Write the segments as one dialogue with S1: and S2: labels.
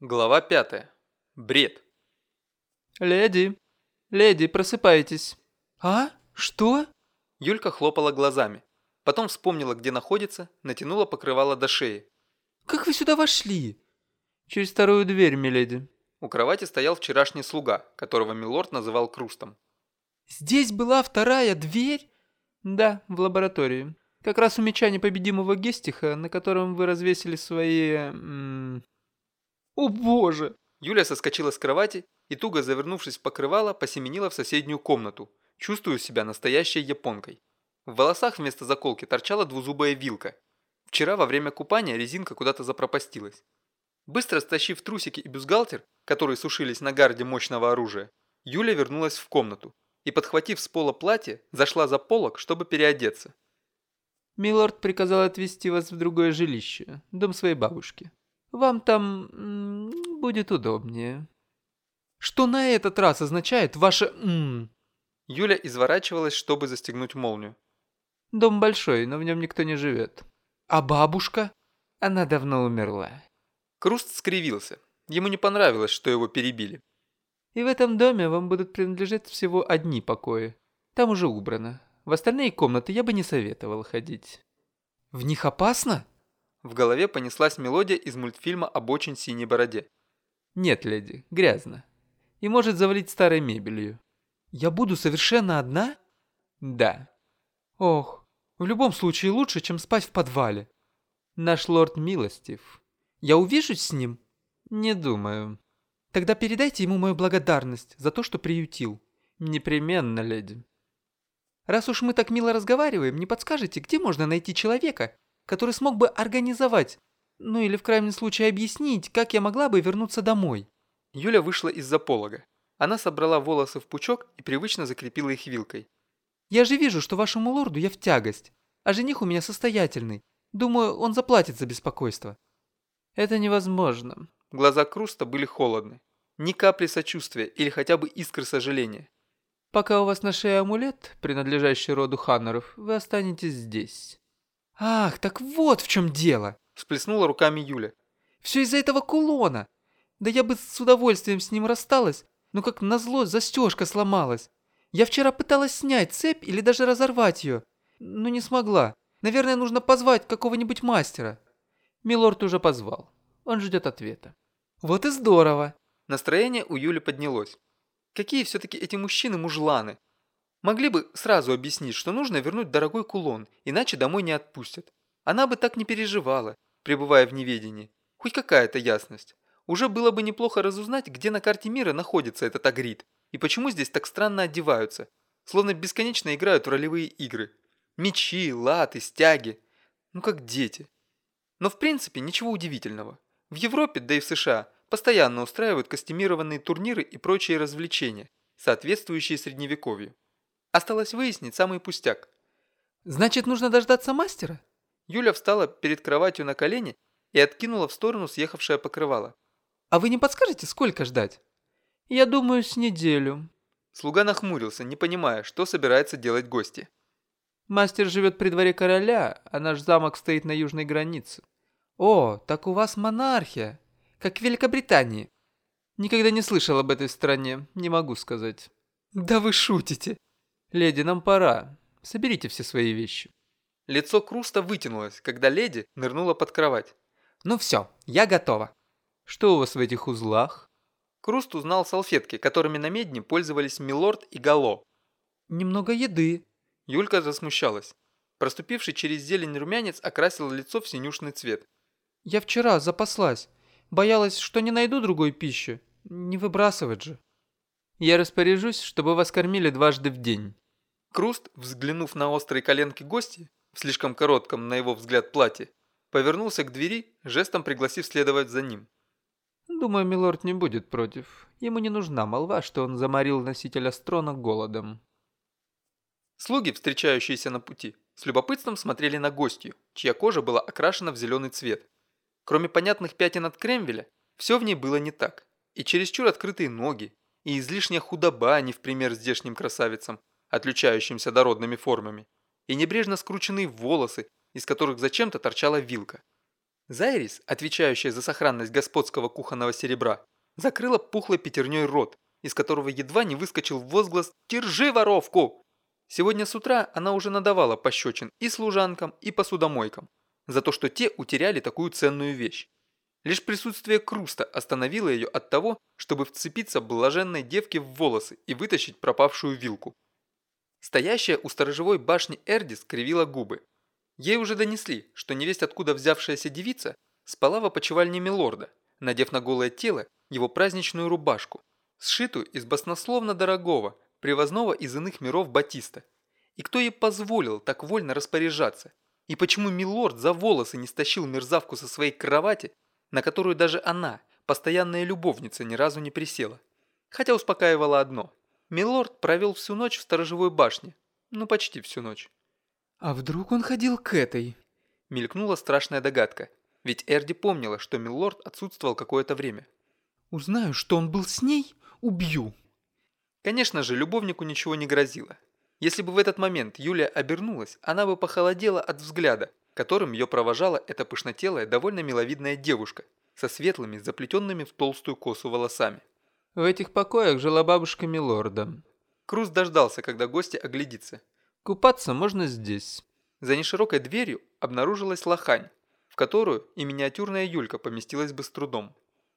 S1: Глава 5. Бред.
S2: «Леди! Леди, просыпайтесь!» «А? Что?»
S1: Юлька хлопала глазами. Потом вспомнила, где находится, натянула покрывало до шеи.
S2: «Как вы сюда вошли?» «Через вторую дверь, миледи».
S1: У кровати стоял вчерашний слуга, которого милорд называл Крустом.
S2: «Здесь была вторая дверь?» «Да, в лаборатории. Как раз у меча непобедимого Гестиха, на котором вы развесили свои... М О боже!»
S1: Юля соскочила с кровати и, туго завернувшись в покрывало, посеменила в соседнюю комнату, чувствуя себя настоящей японкой. В волосах вместо заколки торчала двузубая вилка. Вчера во время купания резинка куда-то запропастилась. Быстро стащив трусики и бюстгальтер, которые сушились на гарде мощного оружия, Юля вернулась в комнату и, подхватив с пола платье, зашла за полок, чтобы переодеться.
S2: «Милорд приказал отвезти вас в другое жилище, дом своей бабушки. Вам там м -м, будет удобнее». «Что на этот раз означает ваше «м»?»
S1: Юля изворачивалась, чтобы застегнуть молнию.
S2: «Дом большой, но в нем никто не живет. А бабушка? Она давно умерла».
S1: Круст скривился. Ему не понравилось, что его перебили.
S2: И в этом доме вам будут принадлежать всего одни покои. Там уже убрано. В остальные комнаты я бы не советовал ходить. В них опасно?
S1: В голове понеслась мелодия из мультфильма об очень синей бороде.
S2: Нет, леди, грязно. И может завалить старой мебелью. Я буду совершенно одна? Да. Ох, в любом случае лучше, чем спать в подвале. Наш лорд милостив. Я увижусь с ним? Не думаю. Тогда передайте ему мою благодарность за то, что приютил. Непременно, леди. Раз уж мы так мило разговариваем, не подскажете, где можно найти человека, который смог бы организовать, ну или в крайнем случае объяснить, как я могла бы вернуться домой?
S1: Юля вышла из-за полога. Она собрала волосы в пучок и привычно закрепила их вилкой.
S2: «Я же вижу, что вашему лорду я в тягость, а жених у меня состоятельный. Думаю, он заплатит за беспокойство». «Это невозможно».
S1: Глаза Круста были холодны. Ни капли сочувствия или хотя бы искры сожаления.
S2: «Пока у вас на шее амулет, принадлежащий роду Ханнеров, вы останетесь здесь». «Ах, так вот в чем дело!»
S1: Всплеснула руками Юля.
S2: «Все из-за этого кулона! Да я бы с удовольствием с ним рассталась, но как назло застежка сломалась. Я вчера пыталась снять цепь или даже разорвать ее, но не смогла. Наверное, нужно позвать какого-нибудь мастера». Милорд уже позвал. Он ждет ответа. «Вот и здорово!»
S1: Настроение у Юли поднялось. Какие все-таки эти мужчины-мужланы? Могли бы сразу объяснить, что нужно вернуть дорогой кулон, иначе домой не отпустят. Она бы так не переживала, пребывая в неведении. Хоть какая-то ясность. Уже было бы неплохо разузнать, где на карте мира находится этот агрид, и почему здесь так странно одеваются, словно бесконечно играют в ролевые игры. Мечи, латы, стяги. Ну как дети. Но в принципе ничего удивительного. В Европе, да и в США, постоянно устраивают костюмированные турниры и прочие развлечения, соответствующие средневековью. Осталось выяснить самый пустяк.
S2: «Значит, нужно дождаться мастера?»
S1: Юля встала перед кроватью на колени и откинула в сторону съехавшее покрывало.
S2: «А вы не подскажете, сколько ждать?» «Я думаю, с неделю».
S1: Слуга нахмурился, не понимая, что собирается делать гости.
S2: «Мастер живет при дворе короля, а наш замок стоит на южной границе». «О, так у вас монархия, как в Великобритании». «Никогда не слышал об этой стране, не могу сказать». «Да вы шутите». «Леди, нам пора. Соберите все свои вещи».
S1: Лицо Круста вытянулось, когда леди нырнула под кровать.
S2: «Ну все, я готова». «Что у вас в этих узлах?»
S1: Круст узнал салфетки, которыми на медне пользовались Милорд и Гало.
S2: «Немного еды».
S1: Юлька засмущалась. Проступивший через зелень румянец окрасил лицо в синюшный цвет.
S2: «Я вчера запаслась. Боялась, что не найду другой пищи. Не выбрасывать же». Я распоряжусь, чтобы вас кормили дважды в день».
S1: Круст, взглянув на острые коленки гости, в слишком коротком, на его взгляд, платье, повернулся к двери, жестом пригласив следовать за ним.
S2: «Думаю, милорд не будет против. Ему не нужна молва, что он заморил носителя строна голодом».
S1: Слуги, встречающиеся на пути, с любопытством смотрели на гостью, чья кожа была окрашена в зеленый цвет. Кроме понятных пятен от кремвеля, все в ней было не так. И чересчур открытые ноги, и излишняя худоба не в пример здешним красавицам, отличающимся дородными формами, и небрежно скрученные волосы, из которых зачем-то торчала вилка. Зайрис, отвечающая за сохранность господского кухонного серебра, закрыла пухлой пятерней рот, из которого едва не выскочил возглас «Держи воровку!». Сегодня с утра она уже надавала пощечин и служанкам, и посудомойкам, за то, что те утеряли такую ценную вещь. Лишь присутствие Круста остановило ее от того, чтобы вцепиться блаженной девке в волосы и вытащить пропавшую вилку. Стоящая у сторожевой башни Эрди скривила губы. Ей уже донесли, что невесть откуда взявшаяся девица спала в опочивальне Милорда, надев на голое тело его праздничную рубашку, сшитую из баснословно дорогого, привозного из иных миров батиста. И кто ей позволил так вольно распоряжаться? И почему Милорд за волосы не стащил мерзавку со своей кровати, на которую даже она, постоянная любовница, ни разу не присела? Хотя успокаивало одно. Милорд провел всю ночь в сторожевой башне. Ну, почти всю ночь.
S2: «А вдруг он ходил к этой?»
S1: Мелькнула страшная догадка. Ведь Эрди помнила, что Милорд отсутствовал какое-то время.
S2: «Узнаю, что он был с ней, убью!»
S1: Конечно же, любовнику ничего не грозило. Если бы в этот момент Юлия обернулась, она бы похолодела от взгляда, которым ее провожала эта пышнотелая, довольно миловидная девушка со светлыми, заплетенными в толстую косу волосами.
S2: В этих покоях жила бабушка Милорда.
S1: Круз дождался, когда гости оглядится.
S2: Купаться можно здесь.
S1: За неширокой дверью обнаружилась лохань, в которую и миниатюрная Юлька поместилась бы с трудом.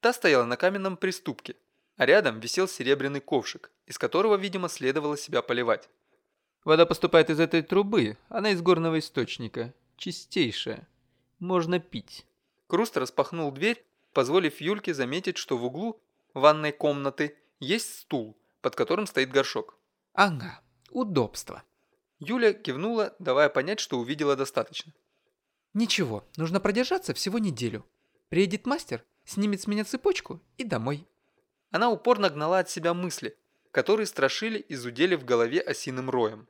S1: Та стояла на каменном приступке, а рядом висел серебряный ковшик, из которого, видимо, следовало себя поливать.
S2: Вода поступает из этой трубы, она из горного источника, чистейшая. Можно пить.
S1: Круст распахнул дверь, позволив Юльке заметить, что в углу ванной комнаты есть стул, под которым стоит горшок.
S2: Ага, удобство.
S1: Юля кивнула, давая понять, что увидела достаточно.
S2: Ничего, нужно продержаться всего неделю. Приедет мастер, снимет с меня цепочку и домой.
S1: Она упорно гнала от себя мысли, которые страшили и зудели в голове осиным роем.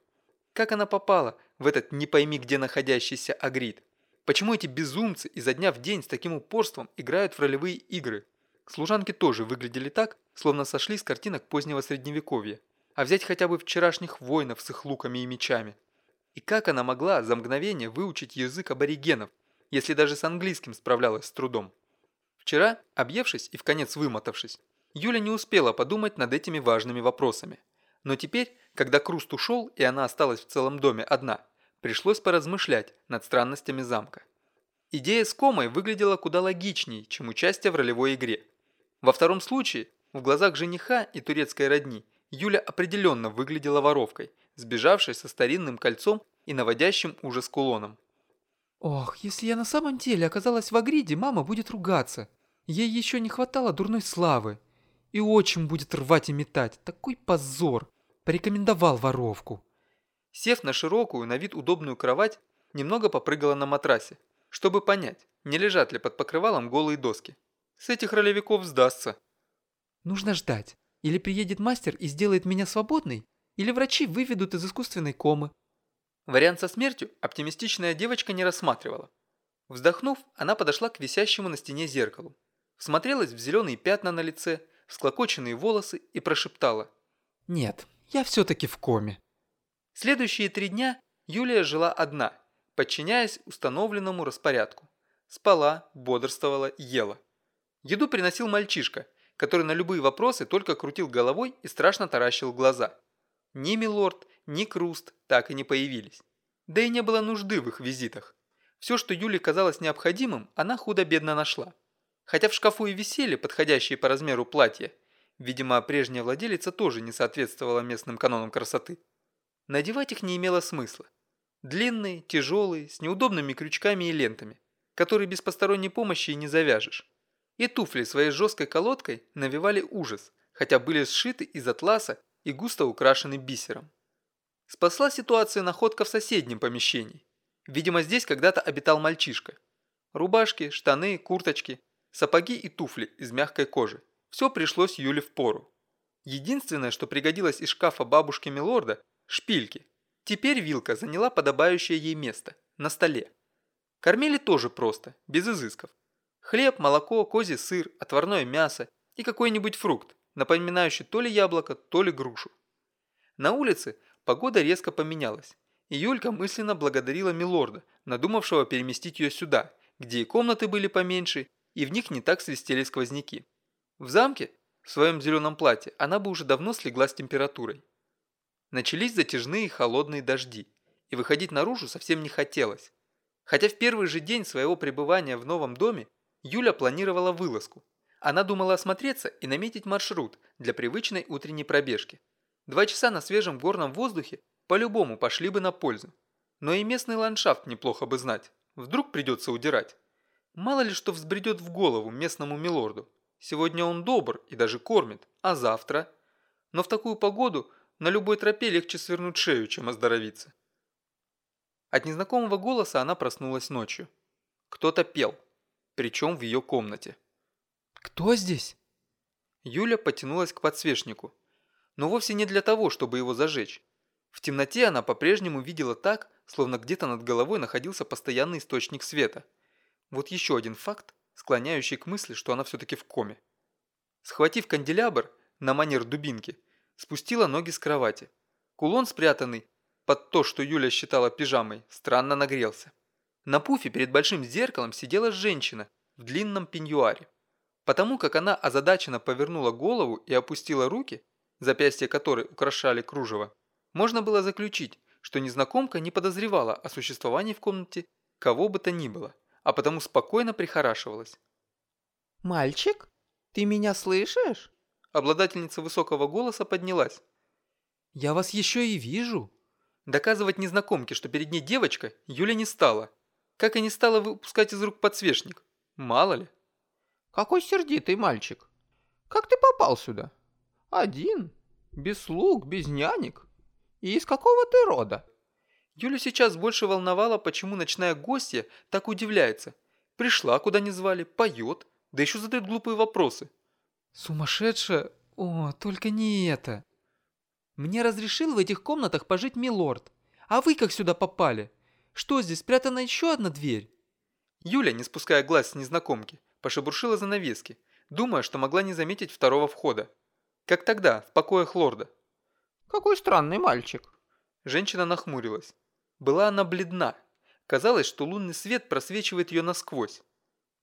S1: Как она попала в этот не пойми где находящийся агрид? Почему эти безумцы изо дня в день с таким упорством играют в ролевые игры? Служанки тоже выглядели так, словно сошли с картинок позднего средневековья. А взять хотя бы вчерашних воинов с их луками и мечами. И как она могла за мгновение выучить язык аборигенов, если даже с английским справлялась с трудом? Вчера, объевшись и в конец вымотавшись, Юля не успела подумать над этими важными вопросами. Но теперь, когда Круст ушел и она осталась в целом доме одна, пришлось поразмышлять над странностями замка. Идея с комой выглядела куда логичнее, чем участие в ролевой игре. Во втором случае, в глазах жениха и турецкой родни, Юля определенно выглядела воровкой, сбежавшей со старинным кольцом и наводящим ужас кулоном.
S2: «Ох, если я на самом деле оказалась в Агриде, мама будет ругаться. Ей еще не хватало дурной славы. И отчим будет рвать и метать. Такой позор. Порекомендовал воровку».
S1: Сев на широкую, на вид удобную кровать, немного попрыгала на матрасе, чтобы понять, не лежат ли под покрывалом голые доски. С этих ролевиков сдастся.
S2: Нужно ждать. Или приедет мастер и сделает меня свободной, или врачи выведут из искусственной комы.
S1: Вариант со смертью оптимистичная девочка не рассматривала. Вздохнув, она подошла к висящему на стене зеркалу. Всмотрелась в зеленые пятна на лице, всклокоченные волосы и прошептала.
S2: «Нет, я все-таки в коме».
S1: Следующие три дня Юлия жила одна, подчиняясь установленному распорядку. Спала, бодрствовала, ела. Еду приносил мальчишка, который на любые вопросы только крутил головой и страшно таращил глаза. Ни Милорд, ни Круст так и не появились. Да и не было нужды в их визитах. Все, что Юле казалось необходимым, она худо-бедно нашла. Хотя в шкафу и висели подходящие по размеру платья. Видимо, прежняя владелица тоже не соответствовала местным канонам красоты. Надевать их не имело смысла. Длинные, тяжелые, с неудобными крючками и лентами, которые без посторонней помощи и не завяжешь. И туфли своей жесткой колодкой навевали ужас, хотя были сшиты из атласа и густо украшены бисером. Спасла ситуация находка в соседнем помещении. Видимо, здесь когда-то обитал мальчишка. Рубашки, штаны, курточки, сапоги и туфли из мягкой кожи. Все пришлось Юле в пору. Единственное, что пригодилось из шкафа бабушки Милорда – шпильки. Теперь вилка заняла подобающее ей место – на столе. Кормили тоже просто, без изысков. Хлеб, молоко, козий сыр, отварное мясо и какой-нибудь фрукт, напоминающий то ли яблоко, то ли грушу. На улице погода резко поменялась, и Юлька мысленно благодарила Милорда, надумавшего переместить ее сюда, где и комнаты были поменьше, и в них не так свистели сквозняки. В замке, в своем зеленом платье, она бы уже давно слегла с температурой. Начались затяжные холодные дожди, и выходить наружу совсем не хотелось. Хотя в первый же день своего пребывания в новом доме Юля планировала вылазку. Она думала осмотреться и наметить маршрут для привычной утренней пробежки. Два часа на свежем горном воздухе по-любому пошли бы на пользу. Но и местный ландшафт неплохо бы знать. Вдруг придется удирать. Мало ли что взбредет в голову местному милорду. Сегодня он добр и даже кормит, а завтра? Но в такую погоду на любой тропе легче свернуть шею, чем оздоровиться. От незнакомого голоса она проснулась ночью. Кто-то пел, причем в ее комнате.
S2: «Кто здесь?»
S1: Юля потянулась к подсвечнику, но вовсе не для того, чтобы его зажечь. В темноте она по-прежнему видела так, словно где-то над головой находился постоянный источник света. Вот еще один факт, склоняющий к мысли, что она все-таки в коме. Схватив канделябр на манер дубинки, спустила ноги с кровати. Кулон, спрятанный под то, что Юля считала пижамой, странно нагрелся. На пуфе перед большим зеркалом сидела женщина в длинном пеньюаре. Потому как она озадаченно повернула голову и опустила руки, запястья которой украшали кружево, можно было заключить, что незнакомка не подозревала о существовании в комнате кого бы то ни было, а потому спокойно прихорашивалась.
S3: «Мальчик, ты меня слышишь?»
S1: Обладательница высокого голоса поднялась.
S2: «Я вас еще и вижу».
S1: Доказывать незнакомке, что перед ней девочка, Юля не стала. Как и не стала выпускать из рук подсвечник. Мало ли.
S3: «Какой сердитый мальчик! Как ты попал сюда? Один, без слуг, без нянек. И из какого ты рода?»
S1: Юлю сейчас больше волновало, почему ночная гостья так удивляется. Пришла, куда не звали, поет, да еще задает глупые вопросы.
S2: Сумасшедшая? О, только не это. Мне разрешил в этих комнатах пожить милорд. А вы как сюда попали? Что здесь, спрятана еще одна дверь?
S1: Юля, не спуская глаз с незнакомки, пошебуршила занавески, думая, что могла не заметить второго входа. Как тогда, в покоях лорда.
S3: «Какой странный мальчик!»
S1: Женщина нахмурилась. Была она бледна. Казалось, что лунный свет просвечивает ее насквозь.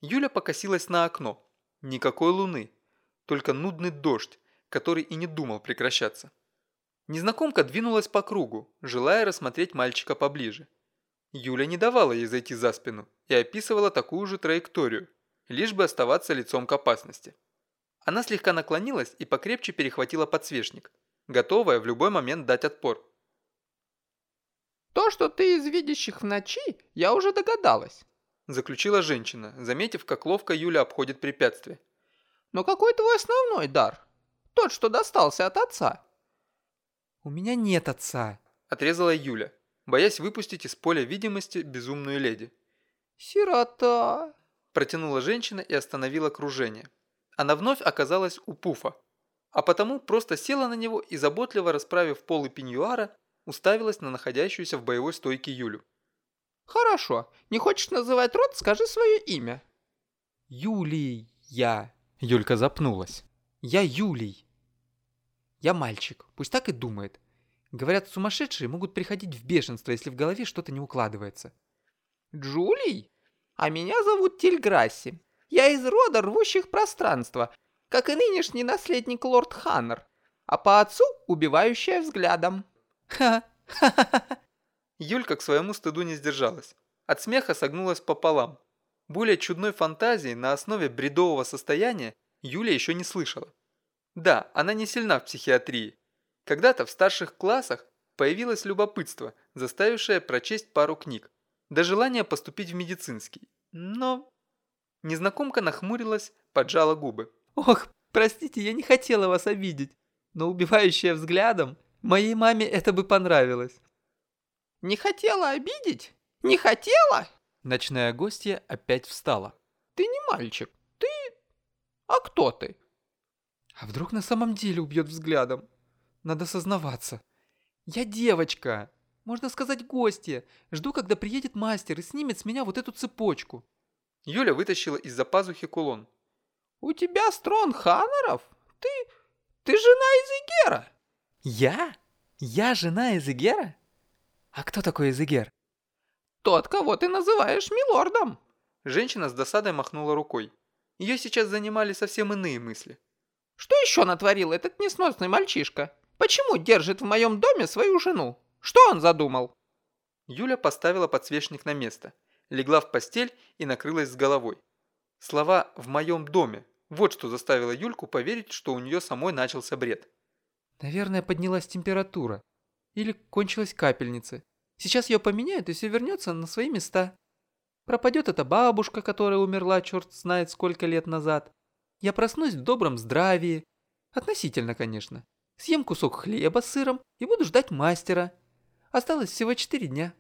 S1: Юля покосилась на окно. Никакой луны. Только нудный дождь, который и не думал прекращаться. Незнакомка двинулась по кругу, желая рассмотреть мальчика поближе. Юля не давала ей зайти за спину и описывала такую же траекторию, лишь бы оставаться лицом к опасности. Она слегка наклонилась и покрепче перехватила подсвечник, готовая в любой момент дать отпор.
S3: «То, что ты из видящих в ночи, я уже догадалась»,
S1: заключила женщина, заметив, как ловко Юля обходит препятствие.
S3: «Но какой твой основной дар? Тот, что достался от отца?»
S2: «У меня нет отца»,
S1: отрезала Юля, боясь выпустить из поля видимости безумную леди.
S3: «Сирота!»
S1: Протянула женщина и остановила кружение. Она вновь оказалась у пуфа, а потому просто села на него и, заботливо расправив полы пеньюара, уставилась на находящуюся в боевой стойке Юлю.
S3: «Хорошо. Не хочешь называть род, скажи свое имя».
S2: «Юлий, я...» Юлька запнулась. «Я Юлий. Я мальчик, пусть так и думает. Говорят, сумасшедшие могут приходить в бешенство, если в голове что-то не укладывается».
S3: «Джулий? А меня зовут Тильграсси. Я из рода рвущих пространства, как и нынешний наследник лорд Ханнер, а по отцу убивающая взглядом».
S2: Ха-ха-ха-ха.
S1: Юлька к своему стыду не сдержалась. От смеха согнулась пополам. Более чудной фантазии на основе бредового состояния Юля еще не слышала. Да, она не сильна в психиатрии. Когда-то в старших классах появилось любопытство, заставившее прочесть пару книг, до желания поступить в медицинский. Но... Незнакомка нахмурилась, поджала губы.
S2: «Ох, простите, я не хотела вас обидеть, но убивающая взглядом Моей маме это бы понравилось.
S3: Не хотела обидеть? Не хотела?
S2: Ночная гостья опять встала.
S3: Ты не мальчик. Ты... А кто ты?
S2: А вдруг на самом деле убьет взглядом? Надо сознаваться. Я девочка. Можно сказать гостья. Жду, когда приедет мастер и снимет с меня вот эту цепочку.
S1: Юля вытащила из-за пазухи кулон.
S3: У тебя строн Ханнеров? Ты... ты жена Изегера?
S2: «Я? Я жена Эзегера? А кто такой Эзегер?»
S3: «Тот, кого ты называешь милордом.
S1: Женщина с досадой махнула рукой. Ее сейчас занимали совсем иные мысли.
S3: Что еще натворил этот несносный мальчишка? Почему держит в моем доме свою жену? Что он задумал?
S1: Юля поставила подсвечник на место, легла в постель и накрылась с головой. Слова «в моем доме» – вот что заставило Юльку поверить, что у нее самой начался бред.
S2: Наверное, поднялась температура. Или кончилась капельница. Сейчас ее поменяют, и все вернется на свои места. Пропадет эта бабушка, которая умерла черт знает сколько лет назад. Я проснусь в добром здравии. Относительно, конечно. Съем кусок хлеба с сыром и буду ждать мастера. Осталось всего четыре дня.